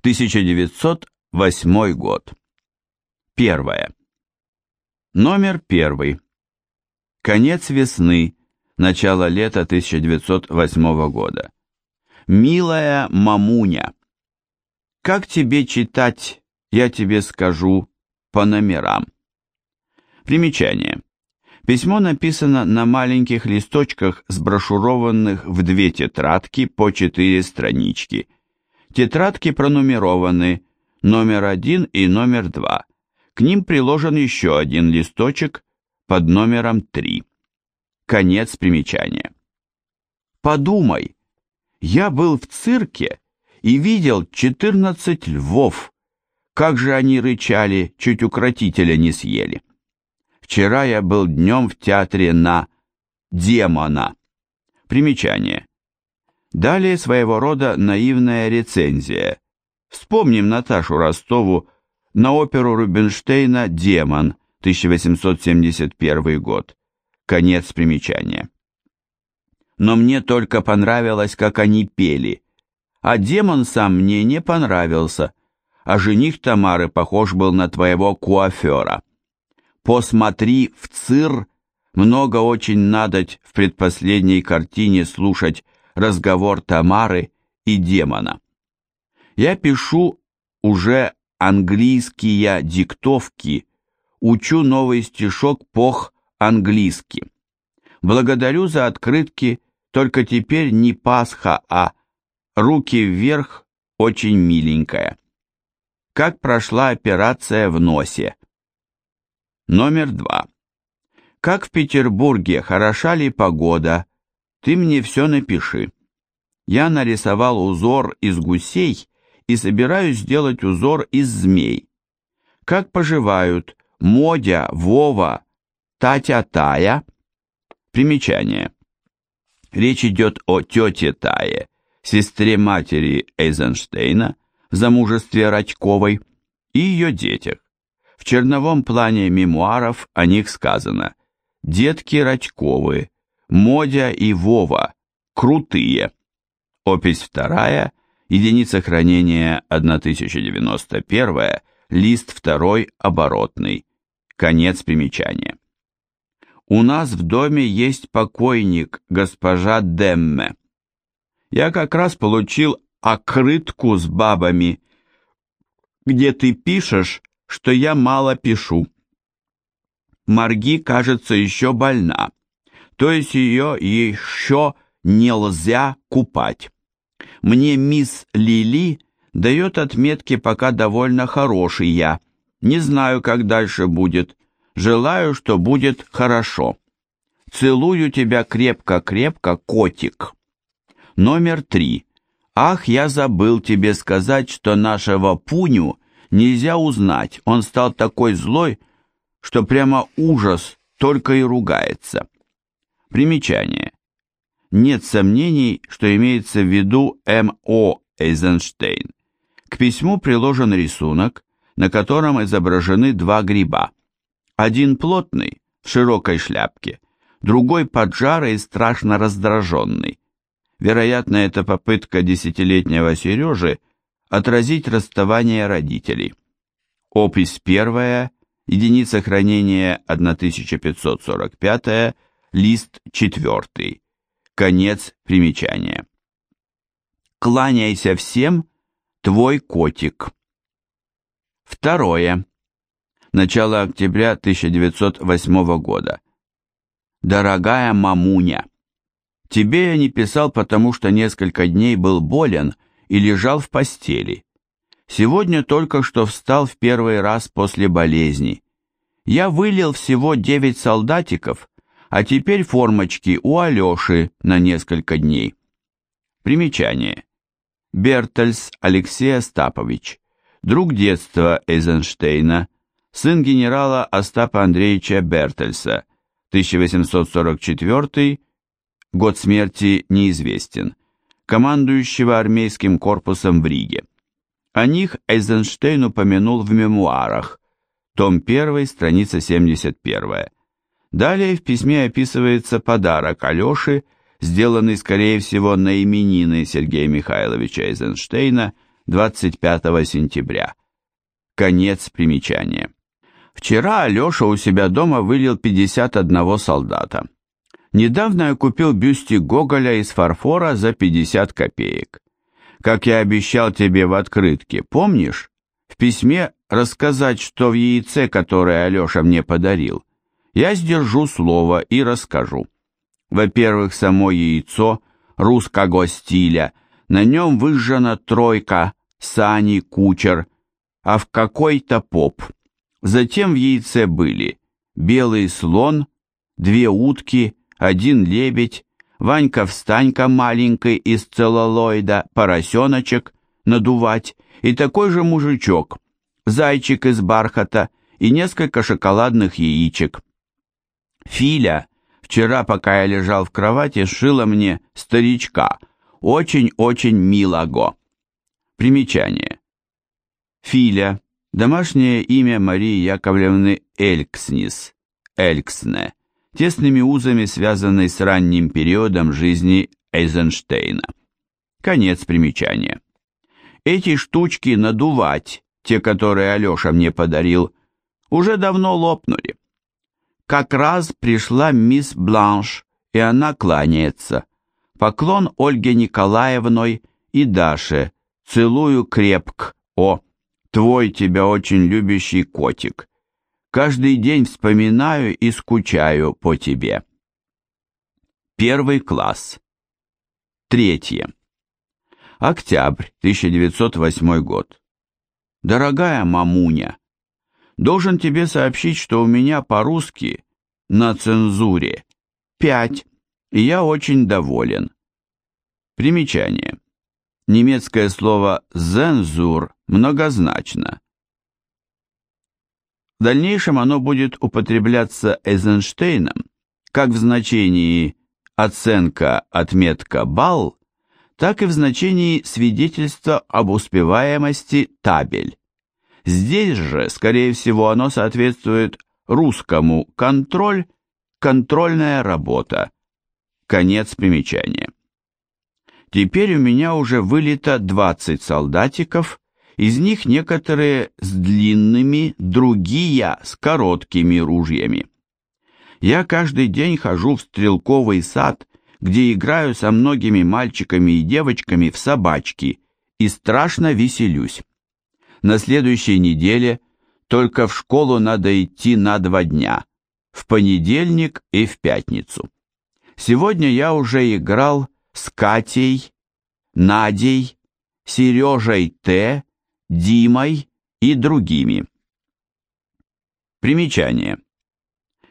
1908 год. Первое. Номер первый. Конец весны, начало лета 1908 года. Милая мамуня, как тебе читать, я тебе скажу по номерам. Примечание. Письмо написано на маленьких листочках, сброшурованных в две тетрадки по четыре странички. Тетрадки пронумерованы номер один и номер два. К ним приложен еще один листочек под номером три. Конец примечания. Подумай, я был в цирке и видел 14 львов. Как же они рычали, чуть укротителя не съели. Вчера я был днем в театре на «Демона». Примечание. Далее своего рода наивная рецензия. Вспомним Наташу Ростову на оперу Рубинштейна «Демон», 1871 год. Конец примечания. Но мне только понравилось, как они пели. А демон сам мне не понравился, а жених Тамары похож был на твоего куафера. Посмотри в цир, много очень надоть в предпоследней картине слушать разговор Тамары и демона. Я пишу уже английские диктовки, учу новый стишок пох-английски. Благодарю за открытки, только теперь не Пасха, а руки вверх очень миленькая. Как прошла операция в носе? Номер два. Как в Петербурге, хороша ли погода? Ты мне все напиши. Я нарисовал узор из гусей и собираюсь сделать узор из змей. Как поживают Модя, Вова, Татя Тая? Примечание. Речь идет о тете Тае, сестре матери Эйзенштейна замужестве Радьковой и ее детях. В черновом плане мемуаров о них сказано «Детки Радьковы, Модя и Вова, крутые». Опись вторая, единица хранения 1091, лист второй оборотный. Конец примечания. У нас в доме есть покойник, госпожа Демме. Я как раз получил окрытку с бабами, где ты пишешь, что я мало пишу. Марги, кажется, еще больна, то есть ее еще нельзя купать. Мне мисс Лили дает отметки пока довольно хорошие. Не знаю, как дальше будет. Желаю, что будет хорошо. Целую тебя крепко-крепко, котик. Номер три. Ах, я забыл тебе сказать, что нашего Пуню нельзя узнать. Он стал такой злой, что прямо ужас, только и ругается. Примечание. Нет сомнений, что имеется в виду М.О. Эйзенштейн. К письму приложен рисунок, на котором изображены два гриба. Один плотный, в широкой шляпке, другой поджарый и страшно раздраженный. Вероятно, это попытка десятилетнего Сережи Отразить расставание родителей. Опись первая, единица хранения 1545, лист четвертый. Конец примечания. Кланяйся всем, твой котик. Второе. Начало октября 1908 года. Дорогая мамуня, тебе я не писал, потому что несколько дней был болен и лежал в постели. Сегодня только что встал в первый раз после болезни. Я вылил всего девять солдатиков, а теперь формочки у Алеши на несколько дней. Примечание. Бертельс Алексей Остапович, друг детства Эйзенштейна, сын генерала Остапа Андреевича Бертельса, 1844, год смерти неизвестен командующего армейским корпусом в Риге. О них Эйзенштейн упомянул в мемуарах, том 1, страница 71. Далее в письме описывается подарок Алёше, сделанный, скорее всего, на именины Сергея Михайловича Эйзенштейна 25 сентября. Конец примечания. Вчера Алеша у себя дома вылил 51 солдата. Недавно я купил бюстик Гоголя из фарфора за 50 копеек. Как я обещал тебе в открытке, помнишь? В письме рассказать, что в яйце, которое Алеша мне подарил. Я сдержу слово и расскажу. Во-первых, само яйцо русского стиля, на нем выжжена тройка, сани, кучер, а в какой-то поп. Затем в яйце были белый слон, две утки, один лебедь, Ванька-встанька маленький из целлулоида, поросеночек, надувать, и такой же мужичок, зайчик из бархата и несколько шоколадных яичек. Филя вчера, пока я лежал в кровати, сшила мне старичка, очень-очень милого. Примечание. Филя, домашнее имя Марии Яковлевны Элькснис, Эльксне, тесными узами связанной с ранним периодом жизни Эйзенштейна. Конец примечания. Эти штучки надувать, те, которые Алеша мне подарил, уже давно лопнули. Как раз пришла мисс Бланш, и она кланяется. Поклон Ольге Николаевной и Даше. Целую крепк, о, твой тебя очень любящий котик. Каждый день вспоминаю и скучаю по тебе. Первый класс. Третье. Октябрь 1908 год. Дорогая мамуня, должен тебе сообщить, что у меня по-русски на цензуре 5, и я очень доволен. Примечание. Немецкое слово «зензур» многозначно. В дальнейшем оно будет употребляться Эйзенштейном как в значении «оценка, отметка, балл», так и в значении свидетельства об успеваемости табель. Здесь же, скорее всего, оно соответствует русскому «контроль», «контрольная работа». Конец примечания. Теперь у меня уже вылито 20 солдатиков, из них некоторые с длинными, другие с короткими ружьями. Я каждый день хожу в стрелковый сад, где играю со многими мальчиками и девочками в собачки и страшно веселюсь. На следующей неделе только в школу надо идти на два дня, в понедельник и в пятницу. Сегодня я уже играл с Катей, Надей, Сережей Т., Димой и другими. Примечание.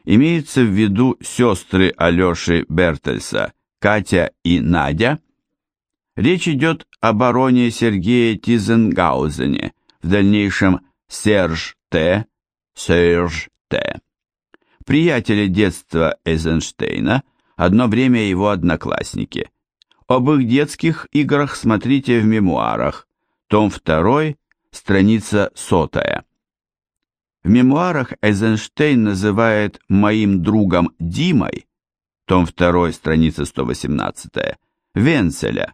Имеется в виду сестры Алеши Бертельса, Катя и Надя. Речь идет о бароне Сергея Тизенгаузене, в дальнейшем Серж Т., Серж Т. Приятели детства Эйзенштейна, одно время его одноклассники. Об их детских играх смотрите в мемуарах, том 2, страница сотая. В мемуарах Эйзенштейн называет моим другом Димой, том 2, страница 118, Венцеля,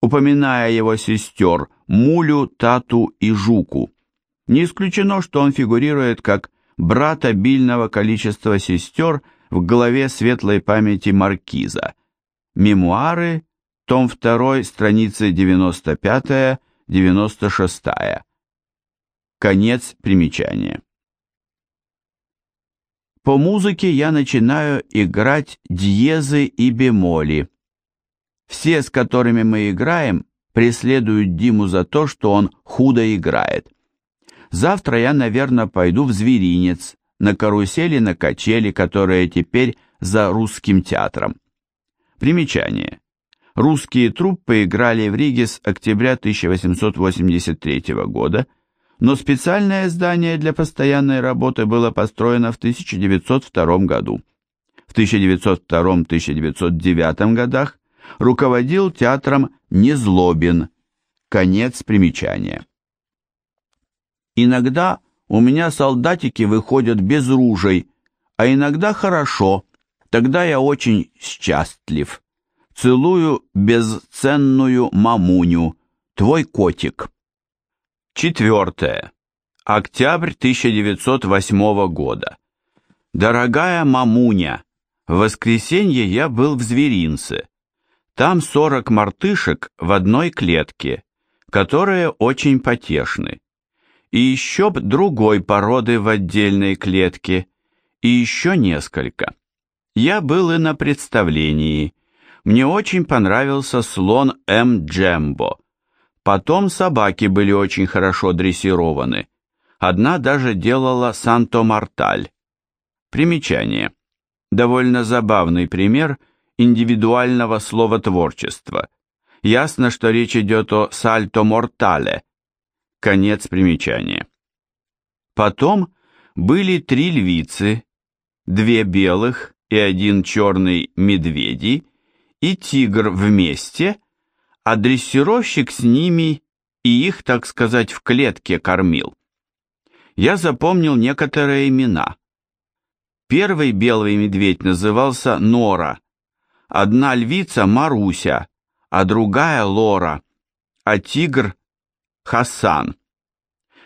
упоминая его сестер Мулю, Тату и Жуку. Не исключено, что он фигурирует как брат обильного количества сестер в главе светлой памяти Маркиза. Мемуары, том 2, страницы 95-96. Конец примечания. По музыке я начинаю играть диезы и бемоли. Все, с которыми мы играем, преследуют Диму за то, что он худо играет. Завтра я, наверное, пойду в зверинец, на карусели на качели, которые теперь за русским театром. Примечание. Русские труппы играли в Риге с октября 1883 года – но специальное здание для постоянной работы было построено в 1902 году. В 1902-1909 годах руководил театром Незлобин. Конец примечания. Иногда у меня солдатики выходят без ружей, а иногда хорошо, тогда я очень счастлив. Целую бесценную мамуню, твой котик. Четвертое. Октябрь 1908 года. Дорогая мамуня, в воскресенье я был в зверинце. Там 40 мартышек в одной клетке, которые очень потешны. И еще б другой породы в отдельной клетке, и еще несколько. Я был и на представлении. Мне очень понравился слон М. Джембо. Потом собаки были очень хорошо дрессированы. Одна даже делала Санто-Марталь. Примечание. Довольно забавный пример индивидуального словотворчества. Ясно, что речь идет о сальто-мортале. Конец примечания. Потом были три львицы, две белых и один черный медведи и тигр вместе, а дрессировщик с ними и их, так сказать, в клетке кормил. Я запомнил некоторые имена. Первый белый медведь назывался Нора, одна львица Маруся, а другая Лора, а тигр Хасан.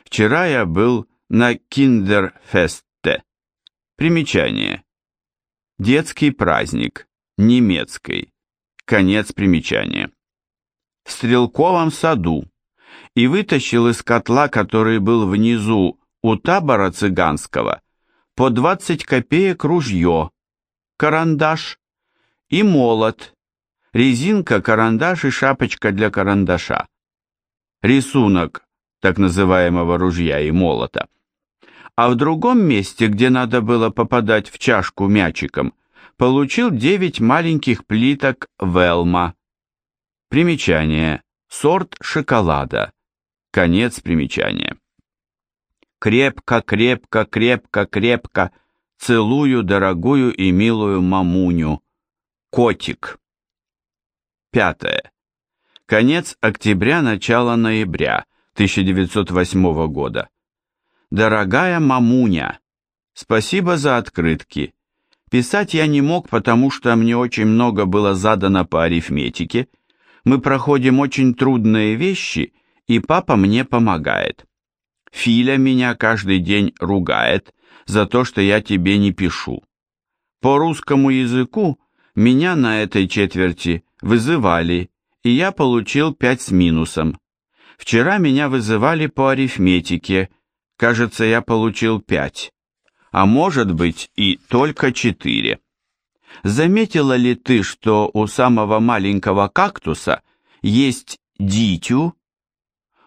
Вчера я был на Киндерфесте. Примечание. Детский праздник. Немецкий. Конец примечания. В Стрелковом саду. И вытащил из котла, который был внизу у табора цыганского, по 20 копеек ружье, карандаш и молот, резинка, карандаш и шапочка для карандаша. Рисунок так называемого ружья и молота. А в другом месте, где надо было попадать в чашку мячиком, получил 9 маленьких плиток Велма. Примечание. Сорт шоколада. Конец примечания крепко, крепко, крепко, крепко целую дорогую и милую мамуню. Котик. Пятое. Конец октября, начало ноября 1908 года. Дорогая мамуня, спасибо за открытки. Писать я не мог, потому что мне очень много было задано по арифметике. Мы проходим очень трудные вещи, и папа мне помогает. Филя меня каждый день ругает за то, что я тебе не пишу. По русскому языку меня на этой четверти вызывали, и я получил пять с минусом. Вчера меня вызывали по арифметике, кажется, я получил пять, а может быть и только четыре. Заметила ли ты, что у самого маленького кактуса есть дитю,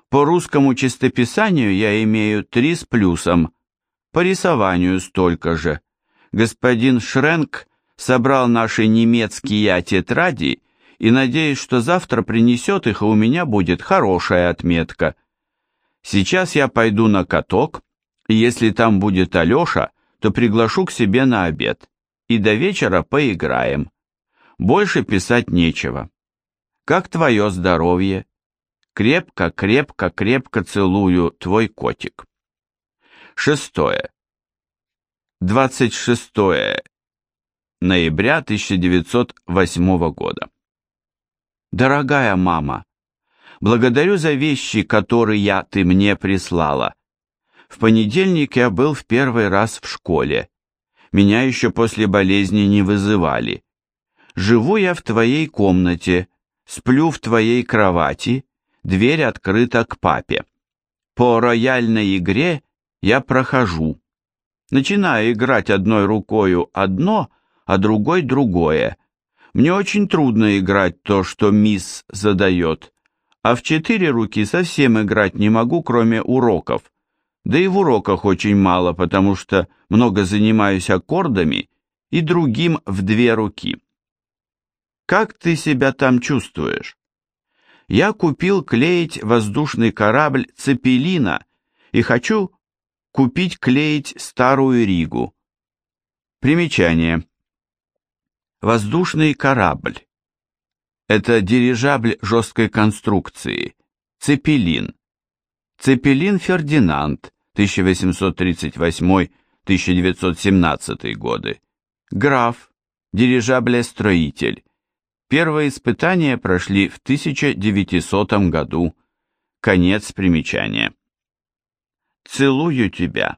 по русскому чистописанию я имею три с плюсом, по рисованию столько же. Господин Шренк собрал наши немецкие тетради и надеюсь, что завтра принесет их, и у меня будет хорошая отметка. Сейчас я пойду на каток, и если там будет Алеша, то приглашу к себе на обед, и до вечера поиграем. Больше писать нечего. Как твое здоровье? Крепко, крепко, крепко целую, твой котик. Шестое. 26 ноября 1908 года. Дорогая мама, благодарю за вещи, которые ты мне прислала. В понедельник я был в первый раз в школе. Меня еще после болезни не вызывали. Живу я в твоей комнате, сплю в твоей кровати, дверь открыта к папе. По рояльной игре я прохожу. Начинаю играть одной рукою одно, а другой другое. Мне очень трудно играть то, что мисс задает, а в четыре руки совсем играть не могу, кроме уроков. Да и в уроках очень мало, потому что много занимаюсь аккордами и другим в две руки. Как ты себя там чувствуешь? я купил клеить воздушный корабль Цепелина и хочу купить клеить Старую Ригу. Примечание. Воздушный корабль. Это дирижабль жесткой конструкции. Цепелин. Цепелин Фердинанд, 1838-1917 годы. Граф, дирижаблестроитель. Первые испытания прошли в 1900 году. Конец примечания. Целую тебя.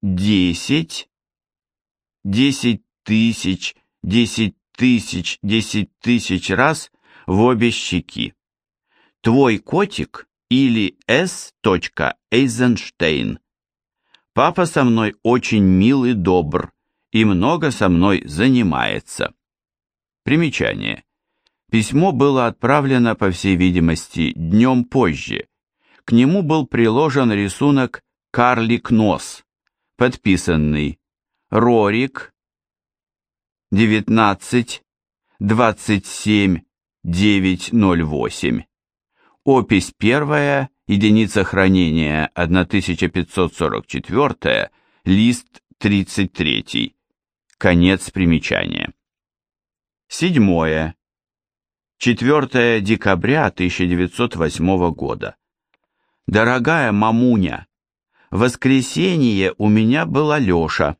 Десять. Десять тысяч, десять тысяч, десять тысяч раз в обе щеки. Твой котик или С. Эйзенштейн. Папа со мной очень мил и добр, и много со мной занимается. Примечание. Письмо было отправлено, по всей видимости, днем позже. К нему был приложен рисунок «Карлик нос», подписанный Рорик 19 27 908. Опись первая, единица хранения 1544, лист 33. Конец примечания. Седьмое. 4 декабря 1908 года. Дорогая мамуня, в воскресенье у меня был Алеша.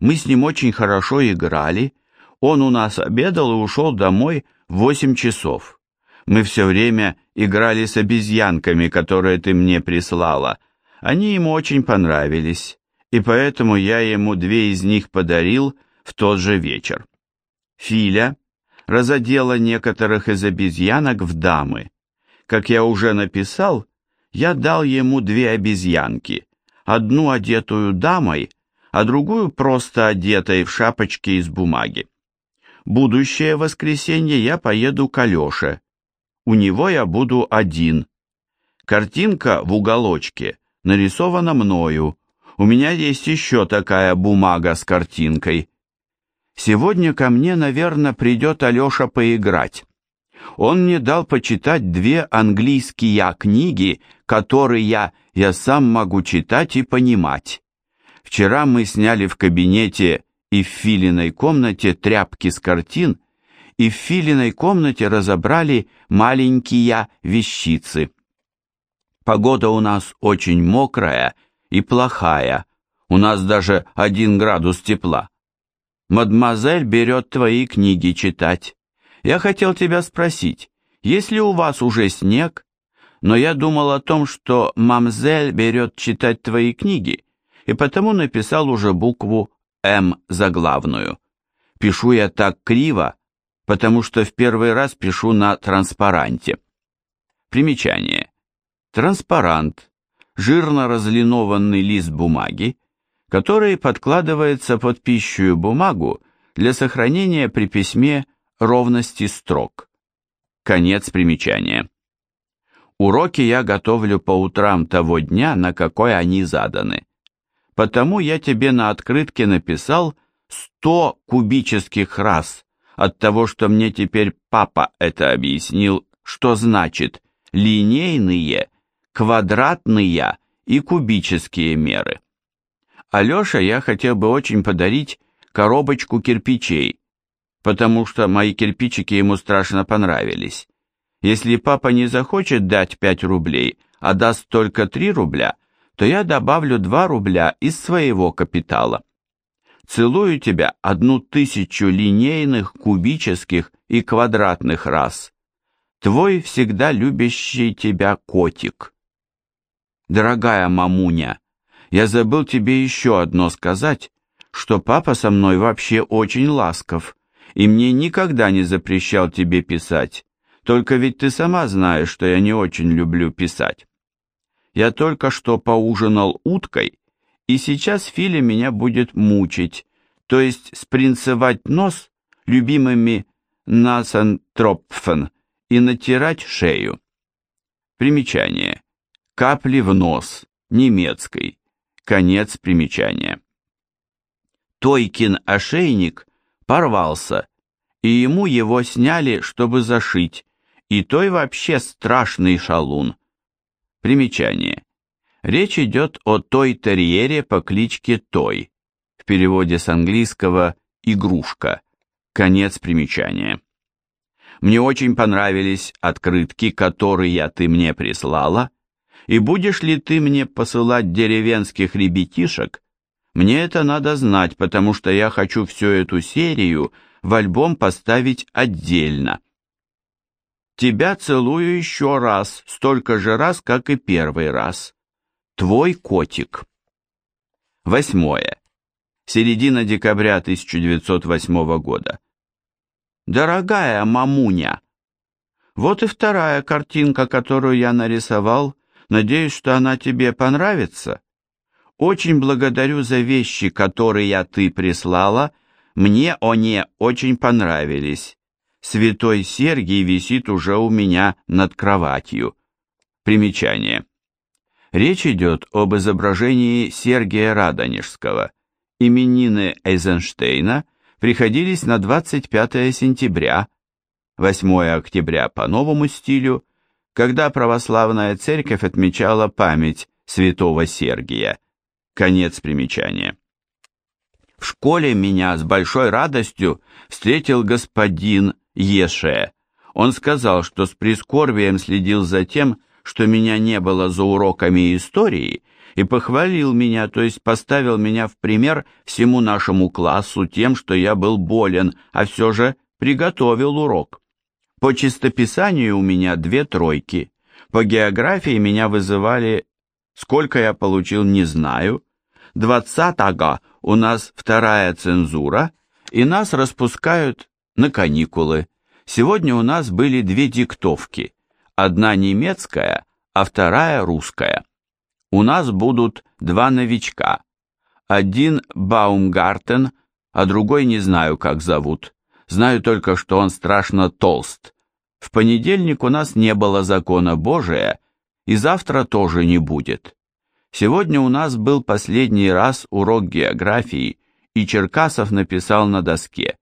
Мы с ним очень хорошо играли. Он у нас обедал и ушел домой в 8 часов. Мы все время играли с обезьянками, которые ты мне прислала. Они ему очень понравились, и поэтому я ему две из них подарил в тот же вечер. Филя разодела некоторых из обезьянок в дамы. Как я уже написал, я дал ему две обезьянки, одну одетую дамой, а другую просто одетой в шапочке из бумаги. Будущее воскресенье я поеду к Алёше. У него я буду один. Картинка в уголочке нарисована мною. У меня есть еще такая бумага с картинкой. Сегодня ко мне, наверное, придет Алеша поиграть. Он мне дал почитать две английские книги, которые я, я сам могу читать и понимать. Вчера мы сняли в кабинете и в Филиной комнате тряпки с картин, и в Филиной комнате разобрали маленькие вещицы. Погода у нас очень мокрая и плохая, у нас даже один градус тепла. Мадемуазель берет твои книги читать. Я хотел тебя спросить, есть ли у вас уже снег? Но я думал о том, что мамзель берет читать твои книги, и потому написал уже букву «М» заглавную. Пишу я так криво, потому что в первый раз пишу на транспаранте. Примечание. Транспарант – жирно разлинованный лист бумаги, который подкладывается под пищую бумагу для сохранения при письме ровности строк. Конец примечания. Уроки я готовлю по утрам того дня, на какой они заданы. Потому я тебе на открытке написал 100 кубических раз от того, что мне теперь папа это объяснил, что значит линейные, квадратные и кубические меры. Алёше я хотел бы очень подарить коробочку кирпичей, потому что мои кирпичики ему страшно понравились. Если папа не захочет дать 5 рублей, а даст только 3 рубля, то я добавлю 2 рубля из своего капитала. Целую тебя одну тысячу линейных, кубических и квадратных раз. Твой всегда любящий тебя котик. Дорогая мамуня, я забыл тебе еще одно сказать, что папа со мной вообще очень ласков, и мне никогда не запрещал тебе писать, только ведь ты сама знаешь, что я не очень люблю писать. Я только что поужинал уткой, и сейчас Филя меня будет мучить, то есть спринцевать нос любимыми насантропфен и натирать шею. Примечание. Капли в нос, немецкой. Конец примечания. Тойкин ошейник порвался, и ему его сняли, чтобы зашить, и той вообще страшный шалун. Примечание. Речь идет о той-терьере по кличке Той, в переводе с английского «игрушка». Конец примечания. Мне очень понравились открытки, которые ты мне прислала, и будешь ли ты мне посылать деревенских ребятишек? Мне это надо знать, потому что я хочу всю эту серию в альбом поставить отдельно. Тебя целую еще раз, столько же раз, как и первый раз. Твой котик. Восьмое. Середина декабря 1908 года. Дорогая мамуня, вот и вторая картинка, которую я нарисовал. Надеюсь, что она тебе понравится. Очень благодарю за вещи, которые ты прислала. Мне они очень понравились. Святой Сергий висит уже у меня над кроватью. Примечание. Речь идет об изображении Сергия Радонежского. Именины Эйзенштейна приходились на 25 сентября, 8 октября по новому стилю, когда православная церковь отмечала память святого Сергия. Конец примечания. В школе меня с большой радостью встретил господин Еше. Он сказал, что с прискорбием следил за тем, что меня не было за уроками истории, и похвалил меня, то есть поставил меня в пример всему нашему классу тем, что я был болен, а все же приготовил урок. По чистописанию у меня две тройки, по географии меня вызывали, сколько я получил, не знаю, двадцатого у нас вторая цензура, и нас распускают на каникулы. Сегодня у нас были две диктовки – одна немецкая, а вторая русская. У нас будут два новичка. Один Баумгартен, а другой не знаю, как зовут. Знаю только, что он страшно толст. В понедельник у нас не было закона Божия, и завтра тоже не будет. Сегодня у нас был последний раз урок географии, и Черкасов написал на доске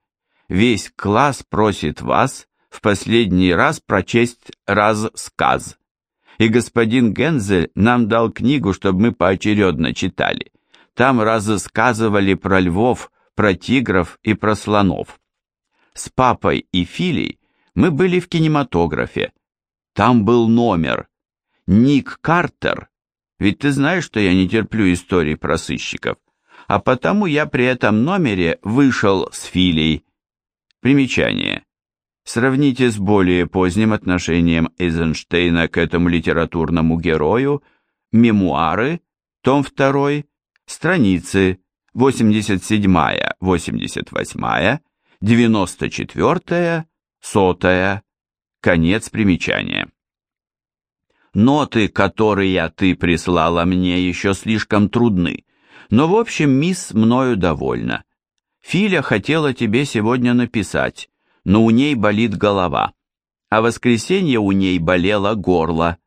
«Весь класс просит вас в последний раз прочесть рассказ. И господин Гензель нам дал книгу, чтобы мы поочередно читали. Там рассказывали про львов, про тигров и про слонов. С папой и Филей мы были в кинематографе. Там был номер. Ник Картер. Ведь ты знаешь, что я не терплю историй про сыщиков. А потому я при этом номере вышел с Филей. Примечание. Сравните с более поздним отношением Эйзенштейна к этому литературному герою «Мемуары», том 2, страницы 87-88, 94, 100, конец примечания. Ноты, которые ты прислала мне, еще слишком трудны, но в общем мисс мною довольна. Филя хотела тебе сегодня написать, но у ней болит голова, а воскресенье у ней болело горло.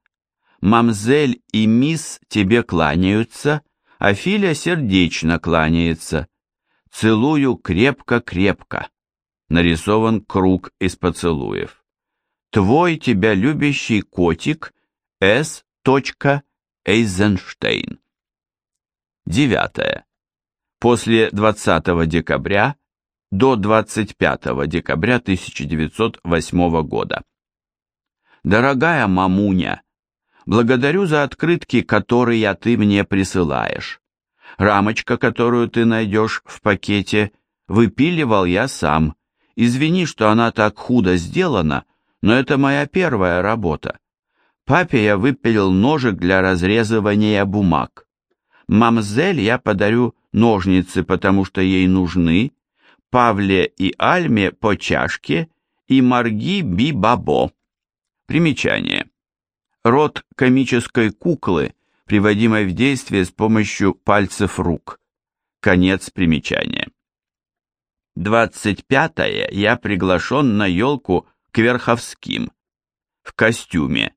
Мамзель и мисс тебе кланяются, а Филя сердечно кланяется. Целую крепко-крепко. Нарисован круг из поцелуев. Твой тебя любящий котик С. Эйзенштейн. Девятое. После 20 декабря до 25 декабря 1908 года. Дорогая мамуня, благодарю за открытки, которые ты мне присылаешь. Рамочка, которую ты найдешь в пакете, выпиливал я сам. Извини, что она так худо сделана, но это моя первая работа. Папе я выпилил ножик для разрезывания бумаг. Мамзель я подарю ножницы, потому что ей нужны, Павле и Альме по чашке и Марги Би-Бабо. Примечание. Род комической куклы, приводимой в действие с помощью пальцев рук. Конец примечания. 25-е я приглашен на елку к Верховским. В костюме.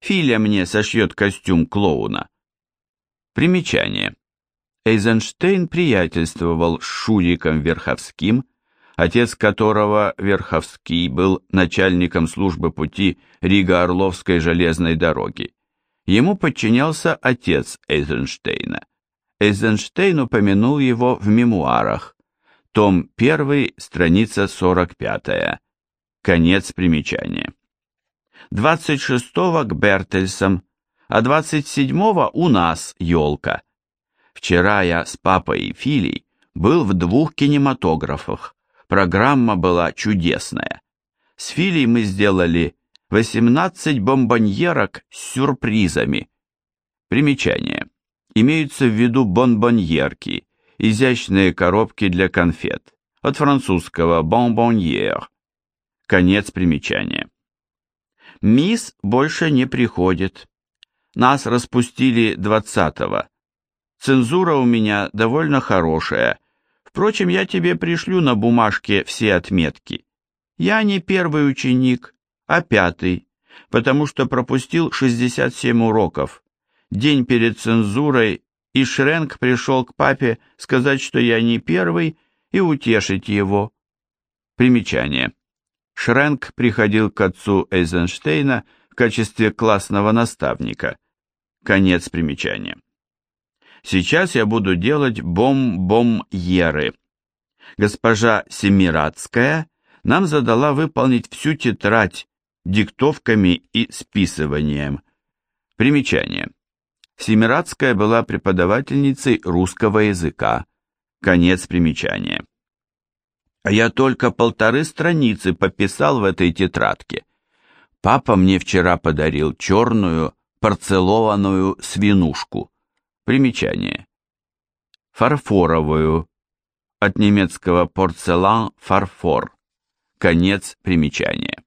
Филя мне сошьет костюм клоуна. Примечание. Эйзенштейн приятельствовал с Шуриком Верховским, отец которого, Верховский, был начальником службы пути Рига-Орловской железной дороги. Ему подчинялся отец Эйзенштейна. Эйзенштейн упомянул его в мемуарах. Том 1, страница 45. Конец примечания. 26-го к Бертельсам, а 27-го у нас елка. Вчера я с папой и Филей был в двух кинематографах. Программа была чудесная. С Филей мы сделали 18 бомбоньерок с сюрпризами. Примечание. Имеются в виду бонбоньерки, изящные коробки для конфет, от французского «бонбоньер». Конец примечания. Мисс больше не приходит. Нас распустили двадцатого. Цензура у меня довольно хорошая. Впрочем, я тебе пришлю на бумажке все отметки. Я не первый ученик, а пятый, потому что пропустил 67 уроков. День перед цензурой, и Шренк пришел к папе сказать, что я не первый, и утешить его. Примечание. Шренк приходил к отцу Эйзенштейна в качестве классного наставника. Конец примечания. Сейчас я буду делать бом-бом-еры. Госпожа Семирадская нам задала выполнить всю тетрадь диктовками и списыванием. Примечание. Семирадская была преподавательницей русского языка. Конец примечания. А я только полторы страницы пописал в этой тетрадке. Папа мне вчера подарил черную порцелованную свинушку. Примечание. Фарфоровую. От немецкого порцелан фарфор. Конец примечания.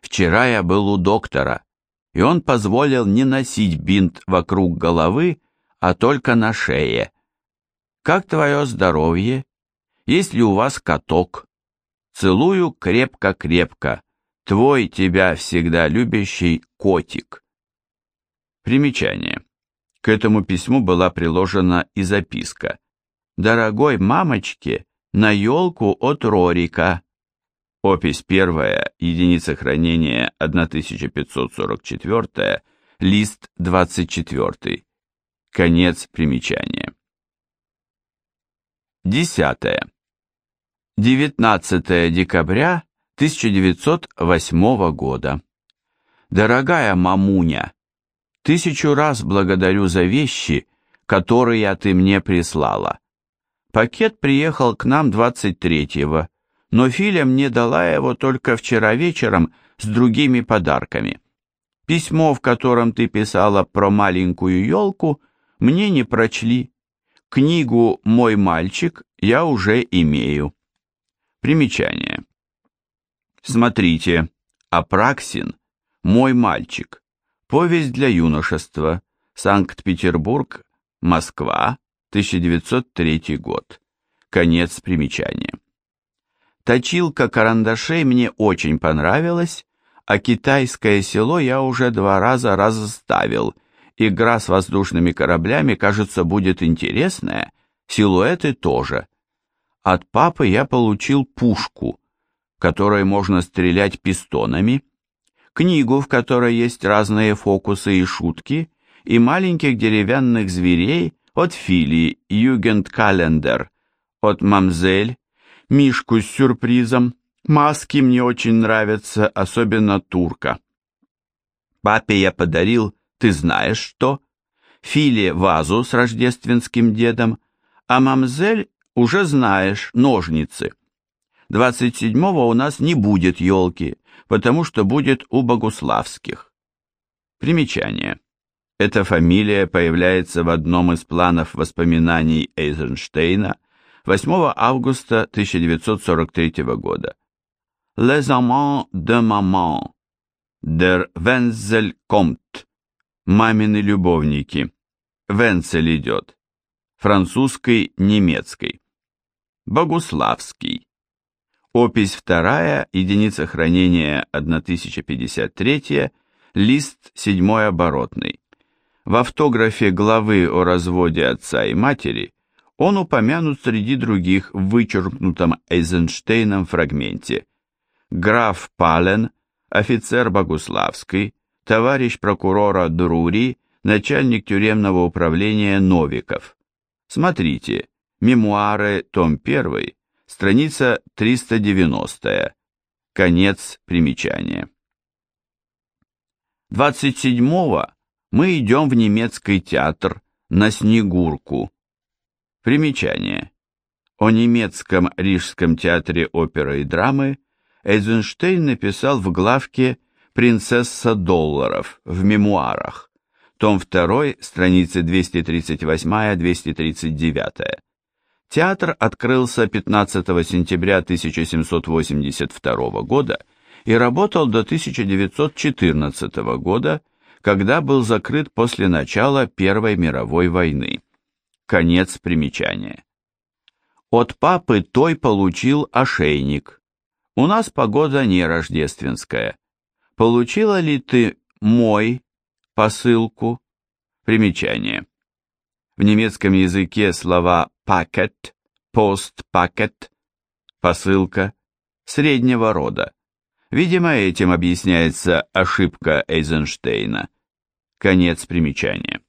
Вчера я был у доктора, и он позволил не носить бинт вокруг головы, а только на шее. Как твое здоровье? Есть ли у вас каток? Целую крепко-крепко. Твой тебя всегда любящий котик. Примечание. К этому письму была приложена и записка. «Дорогой мамочке, на елку от Рорика». Опись первая, единица хранения 1544, лист 24. Конец примечания. Десятое. 19 декабря 1908 года. Дорогая мамуня, тысячу раз благодарю за вещи, которые ты мне прислала. Пакет приехал к нам 23-го, но Филя мне дала его только вчера вечером с другими подарками. Письмо, в котором ты писала про маленькую елку, мне не прочли. Книгу «Мой мальчик» я уже имею. Примечание. Смотрите, Апраксин «Мой мальчик». Повесть для юношества. Санкт-Петербург, Москва, 1903 год. Конец примечания. Точилка карандашей мне очень понравилась, а китайское село я уже два раза разставил Игра с воздушными кораблями, кажется, будет интересная, силуэты тоже. От папы я получил пушку, которой можно стрелять пистонами, книгу, в которой есть разные фокусы и шутки, и маленьких деревянных зверей от Фили, Югенд-календар, от Мамзель, мишку с сюрпризом, маски мне очень нравятся, особенно турка. Папе я подарил ты знаешь что? Филе вазу с рождественским дедом, а мамзель уже знаешь, ножницы. 27-го у нас не будет елки, потому что будет у Богуславских. Примечание. Эта фамилия появляется в одном из планов воспоминаний Эйзенштейна 8 августа 1943 года. Les amants de maman, der Wenzel kommt, Мамины любовники. Венцель идет. Французской, немецкой. Богуславский. Опись вторая, единица хранения 1053, лист седьмой оборотный. В автографе главы о разводе отца и матери он упомянут среди других в вычеркнутом Эйзенштейном фрагменте. Граф Пален, офицер Богуславский, товарищ прокурора Друри, начальник тюремного управления Новиков. Смотрите, мемуары, том 1, страница 390, конец примечания. 27-го мы идем в немецкий театр на Снегурку. Примечание. О немецком Рижском театре оперы и драмы Эйзенштейн написал в главке принцесса долларов в мемуарах, том 2, страницы 238-239. Театр открылся 15 сентября 1782 года и работал до 1914 года, когда был закрыт после начала Первой мировой войны. Конец примечания. От папы той получил ошейник. У нас погода не рождественская. Получила ли ты мой посылку? Примечание. В немецком языке слова «пакет», «пост-пакет», «посылка» среднего рода. Видимо, этим объясняется ошибка Эйзенштейна. Конец примечания.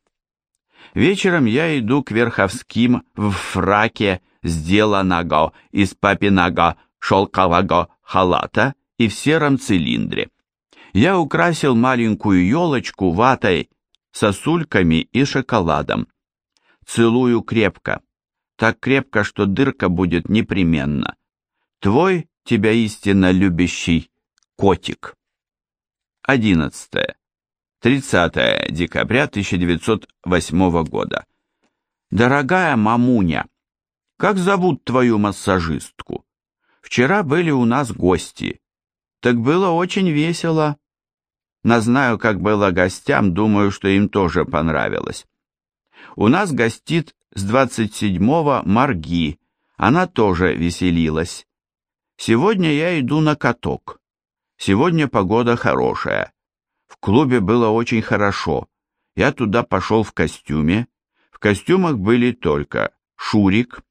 Вечером я иду к Верховским в фраке, сделанного из папиного шелкового халата и в сером цилиндре. Я украсил маленькую елочку ватой, сосульками и шоколадом. Целую крепко, так крепко, что дырка будет непременно. Твой, тебя истинно любящий, котик. 11. 30 декабря 1908 года. Дорогая мамуня, как зовут твою массажистку? Вчера были у нас гости. Так было очень весело. Назнаю, как было гостям, думаю, что им тоже понравилось. У нас гостит с 27-го Марги, она тоже веселилась. Сегодня я иду на каток. Сегодня погода хорошая. В клубе было очень хорошо. Я туда пошел в костюме. В костюмах были только Шурик,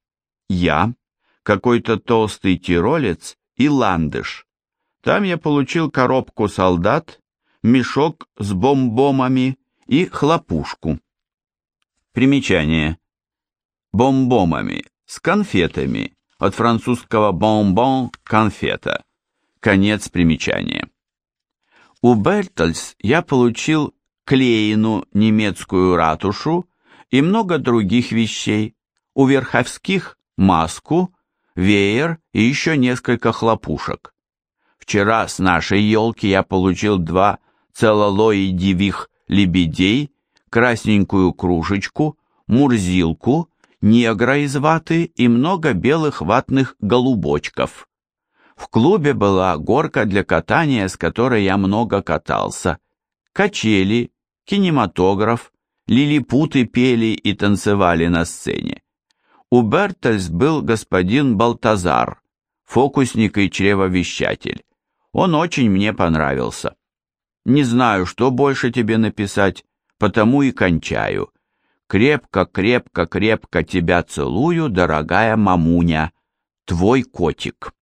я, какой-то толстый тиролец и ландыш. Там я получил коробку солдат, мешок с бомбомами и хлопушку. Примечание. Бомбомами, с конфетами, от французского бомбон – конфета. Конец примечания. У Бертольс я получил клеину немецкую ратушу и много других вещей. У Верховских – маску, веер и еще несколько хлопушек. Вчера с нашей елки я получил два целолоидивих лебедей красненькую кружечку, мурзилку, негра из ваты и много белых ватных голубочков. В клубе была горка для катания, с которой я много катался, качели, кинематограф, лилипуты пели и танцевали на сцене. У Бертельс был господин Балтазар, фокусник и чревовещатель. Он очень мне понравился. Не знаю, что больше тебе написать, потому и кончаю. Крепко, крепко, крепко тебя целую, дорогая мамуня, твой котик.